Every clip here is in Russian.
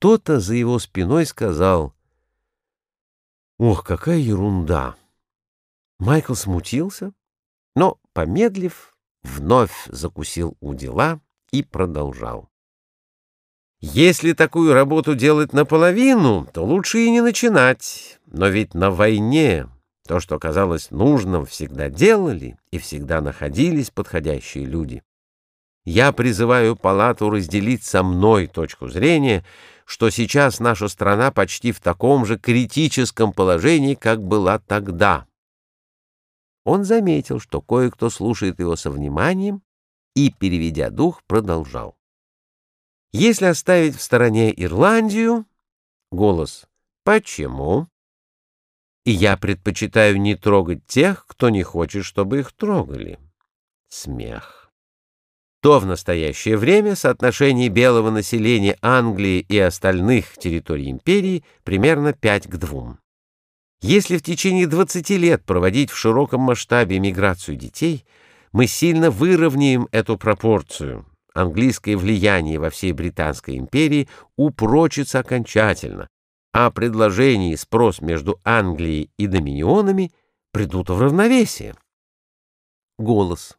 кто-то за его спиной сказал «Ох, какая ерунда!» Майкл смутился, но, помедлив, вновь закусил у дела и продолжал. Если такую работу делать наполовину, то лучше и не начинать. Но ведь на войне то, что казалось нужным, всегда делали и всегда находились подходящие люди. Я призываю палату разделить со мной точку зрения, что сейчас наша страна почти в таком же критическом положении, как была тогда. Он заметил, что кое-кто слушает его со вниманием, и, переведя дух, продолжал. Если оставить в стороне Ирландию, голос «Почему?» И я предпочитаю не трогать тех, кто не хочет, чтобы их трогали. Смех. То в настоящее время соотношение белого населения Англии и остальных территорий империи примерно 5 к 2. Если в течение 20 лет проводить в широком масштабе миграцию детей, мы сильно выровняем эту пропорцию. Английское влияние во всей Британской империи упрочится окончательно, а предложение и спрос между Англией и доминионами придут в равновесие. Голос.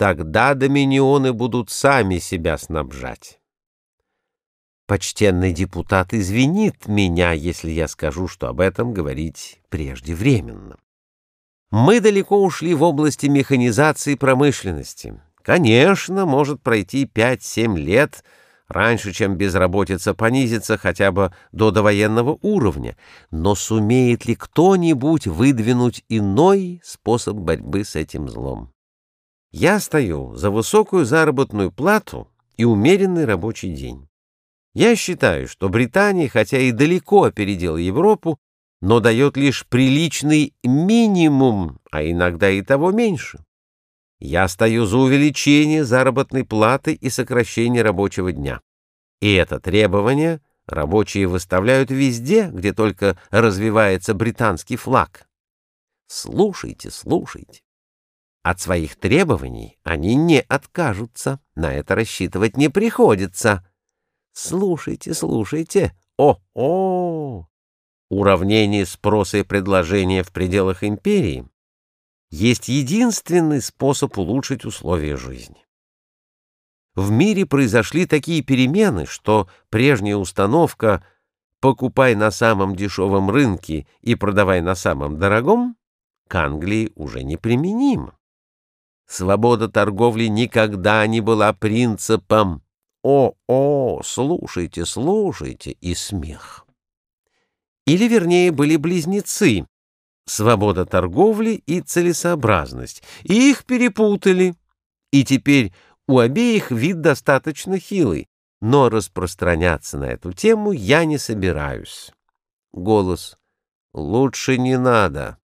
Тогда доминионы будут сами себя снабжать. Почтенный депутат извинит меня, если я скажу, что об этом говорить преждевременно. Мы далеко ушли в области механизации промышленности. Конечно, может пройти 5-7 лет раньше, чем безработица понизится хотя бы до довоенного уровня, но сумеет ли кто-нибудь выдвинуть иной способ борьбы с этим злом? Я стою за высокую заработную плату и умеренный рабочий день. Я считаю, что Британия, хотя и далеко опередила Европу, но дает лишь приличный минимум, а иногда и того меньше. Я стою за увеличение заработной платы и сокращение рабочего дня. И это требование рабочие выставляют везде, где только развивается британский флаг. Слушайте, слушайте. От своих требований они не откажутся, на это рассчитывать не приходится. Слушайте, слушайте. О-о! Уравнение спроса и предложения в пределах империи есть единственный способ улучшить условия жизни. В мире произошли такие перемены, что прежняя установка «покупай на самом дешевом рынке и продавай на самом дорогом» к Англии уже неприменима. Свобода торговли никогда не была принципом «О-о, слушайте, слушайте» и смех. Или, вернее, были близнецы свобода торговли и целесообразность, и их перепутали. И теперь у обеих вид достаточно хилый, но распространяться на эту тему я не собираюсь. Голос. Лучше не надо.